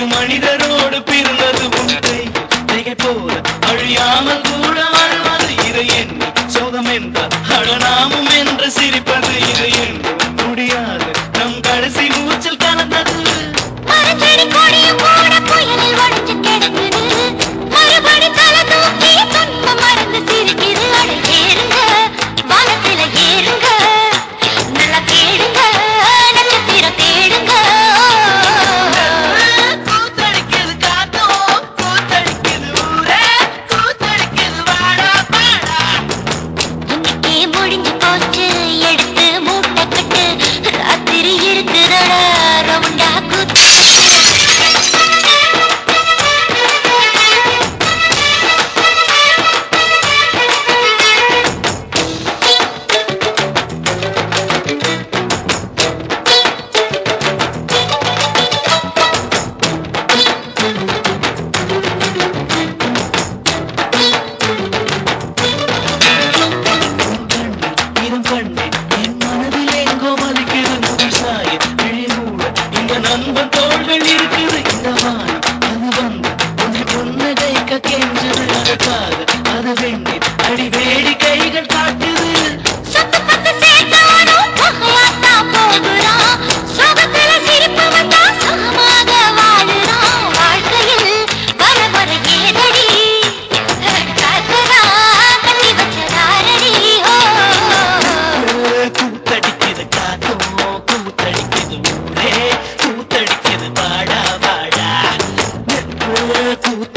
ஒரு மனிதரோடு பிறந்தது உண்டை. திகை போல அழியாமல் கூட வாழ்வது இதை என்ன சோகம் என்றால் அடனாமும் என்று சிரிப்பது இதை என்று. முடியாது நம் கடைசி மூச்சல் முடிஞ்சு போச்சு. எடுத்து கூத்து